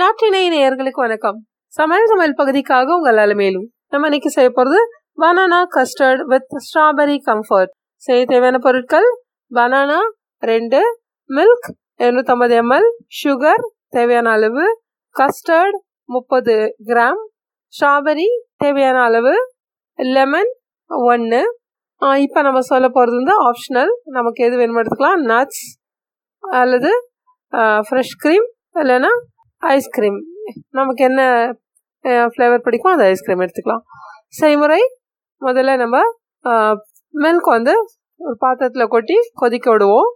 நாட்டினை நேயர்களுக்கு வணக்கம். சமையல் சமையல் பகுதிக்காக உங்கள் அலமேலும் நம்ம இன்னைக்கு செய்ய போகிறது banana custard with strawberry comfort செய்ய தேவையான பொருட்கள் பனானா ரெண்டு மில்க் எழுநூத்தம்பது எம்எல் சுகர் தேவையான அளவு கஸ்டர்ட் முப்பது கிராம் ஸ்ட்ராபெரி தேவையான அளவு லெமன் ஒன்று இப்போ நம்ம சொல்ல போகிறது வந்து ஆப்ஷனல் நமக்கு எது வேணுமோ எடுத்துக்கலாம். நட்ஸ் அல்லது ஃப்ரெஷ் க்ரீம் இல்லைன்னா ஐஸ்கிரீம் நமக்கு என்ன ஃப்ளேவர் பிடிக்கும் அந்த ஐஸ்கிரீம் எடுத்துக்கலாம். செய்முறை முதல்ல நம்ம மில்க் வந்து ஒரு பாத்திரத்தில் கொட்டி கொதிக்க விடுவோம்.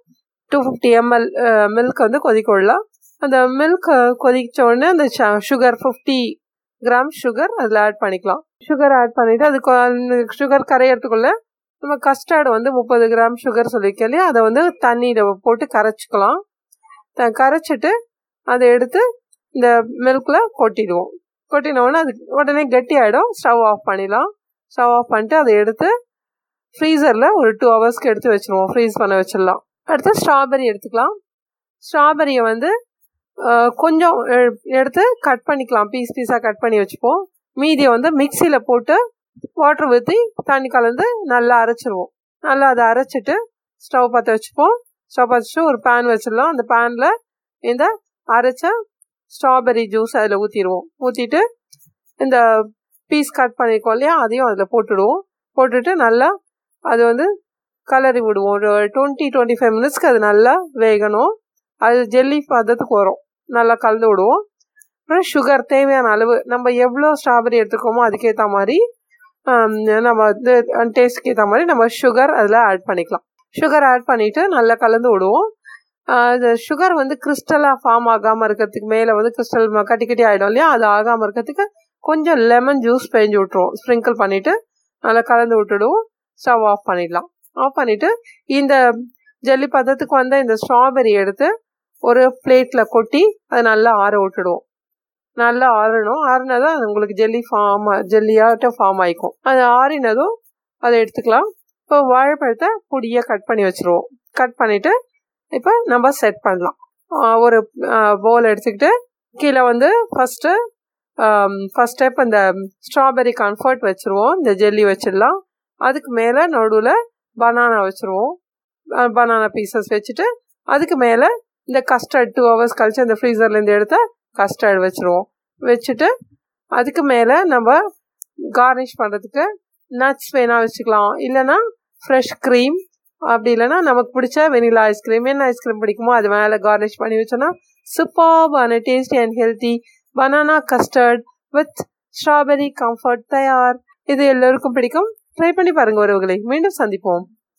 டூ ஃபிஃப்டி எம்எல் மில்க் வந்து கொதிக்க விடலாம். அந்த மில்க் கொதிச்ச உடனே அந்த சுகர் ஃபிஃப்டி கிராம் சுகர் அதில் ஆட் பண்ணிக்கலாம். சுகர் ஆட் பண்ணிவிட்டு அதுக்கு சுகர் கரையிறதுக்குள்ள நம்ம கஸ்டர்டு வந்து முப்பது கிராம் சுகர் சொல்லியிருக்கேன் இல்லையா? அதை வந்து தண்ணியில் போட்டு கரைச்சிக்கலாம். கரைச்சிட்டு அதை எடுத்து இந்த மில்கில் கொட்டிடுவோம். கொட்டினோடனே அது உடனே கெட்டி ஆகிடும் ஸ்டவ் ஆஃப் பண்ணிடலாம். ஸ்டவ் ஆஃப் பண்ணிட்டு அதை எடுத்து ஃப்ரீசரில் ஒரு டூ ஹவர்ஸ்க்கு எடுத்து வச்சுருவோம். ஃப்ரீஸ் பண்ண வச்சிடலாம். அடுத்து ஸ்ட்ராபெரி எடுத்துக்கலாம். ஸ்ட்ராபெரியை வந்து கொஞ்சம் எடுத்து கட் பண்ணிக்கலாம். பீஸ் பீஸாக கட் பண்ணி வச்சுப்போம். மீதியை வந்து மிக்சியில் போட்டு வாட்டர் ஊற்றி தண்ணி கலந்து நல்லா அரைச்சிருவோம். நல்லா அதை அரைச்சிட்டு ஸ்டவ் பற்ற வச்சுப்போம். ஸ்டவ் பற்றிட்டு ஒரு பேன் வச்சிடலாம். அந்த பேனில் இந்த அரைச்ச ஸ்ட்ராபெரி ஜூஸ் அதில் ஊற்றிடுவோம் ஊற்றிட்டு இந்த பீஸ் கட் பண்ணியிருக்கோம் இல்லையா? அதையும் அதில் போட்டுடுவோம். போட்டுட்டு நல்லா அது வந்து கலரி விடுவோம். ஒரு டுவெண்ட்டி டுவெண்ட்டி ஃபைவ் மினிட்ஸ்க்கு அது நல்லா வேகணும். அது ஜெல்லி பதத்துக்கு வரும். நல்லா கலந்து விடுவோம். அப்புறம் சுகர் தேவையான அளவு நம்ம எவ்வளோ ஸ்ட்ராபெரி எடுத்துக்கோமோ அதுக்கேற்ற மாதிரி நம்ம வந்து டேஸ்ட்க்கு ஏற்ற மாதிரி நம்ம சுகர் அதில் ஆட் பண்ணிக்கலாம். சுகர் ஆட் பண்ணிவிட்டு நல்லா கலந்து விடுவோம். அது சுகர் வந்து கிறிஸ்டலாக ஃபார்ம் ஆகாமல் இருக்கிறதுக்கு மேலே வந்து கிறிஸ்டல் கட்டி கட்டி ஆகிடும் இல்லையா? அது ஆகாமல் இருக்கிறதுக்கு கொஞ்சம் லெமன் ஜூஸ் பெஞ்சு விட்ருவோம் ஸ்ப்ரிங்கிள் பண்ணிவிட்டு நல்லா கலந்து விட்டுடுவோம். ஸ்டவ் ஆஃப் பண்ணிடலாம். ஆஃப் பண்ணிவிட்டு இந்த ஜல்லி பதத்துக்கு வந்த இந்த ஸ்ட்ராபெரி எடுத்து ஒரு பிளேட்டில் கொட்டி அதை நல்லா ஆற விட்டுடுவோம். நல்லா ஆறணும். ஆறினதும் அது உங்களுக்கு ஜெல்லி ஃபார்ம் ஜெல்லியாகிட்ட ஃபார்ம் ஆகிக்கும் அது ஆறினதும் அதை எடுத்துக்கலாம். இப்போ வாழைப்பழத்தை பொடியாக கட் பண்ணி வச்சுருவோம். கட் பண்ணிவிட்டு இப்போ நம்ம செட் பண்ணலாம். ஒரு போல் எடுத்துக்கிட்டு கீழே வந்து ஃபஸ்ட்டு ஃபஸ்ட் ஸ்டெப் இந்த ஸ்ட்ராபெரி கம்ஃபர்ட் வச்சுருவோம். இந்த ஜெல்லி வச்சிடலாம். அதுக்கு மேலே நடுவில் பனானா வச்சுருவோம். பனானா பீசஸ் வச்சுட்டு அதுக்கு மேலே இந்த கஸ்டர்ட் டூ ஹவர்ஸ் கழிச்சு அந்த ஃப்ரீசர்லேருந்து எடுத்த கஸ்டர்ட் வச்சுருவோம். வச்சுட்டு அதுக்கு மேலே நம்ம கார்னிஷ் பண்ணுறதுக்கு நட்ஸ் வேணால் வச்சுக்கலாம். இல்லைன்னா ஃப்ரெஷ் க்ரீம் அப்படி இல்லைன்னா நமக்கு பிடிச்ச வெனிலா ஐஸ்கிரீம் என்ன ஐஸ்கிரீம் பிடிக்குமோ அது மேலே கார்னிஷ் பண்ணி வச்சோன்னா சூப்பர்பான tasty and healthy banana custard with strawberry comfort தயார். இது எல்லோருக்கும் பிடிக்கும். ட்ரை பண்ணி பாருங்க உறவுகளை. மீண்டும் சந்திப்போம்.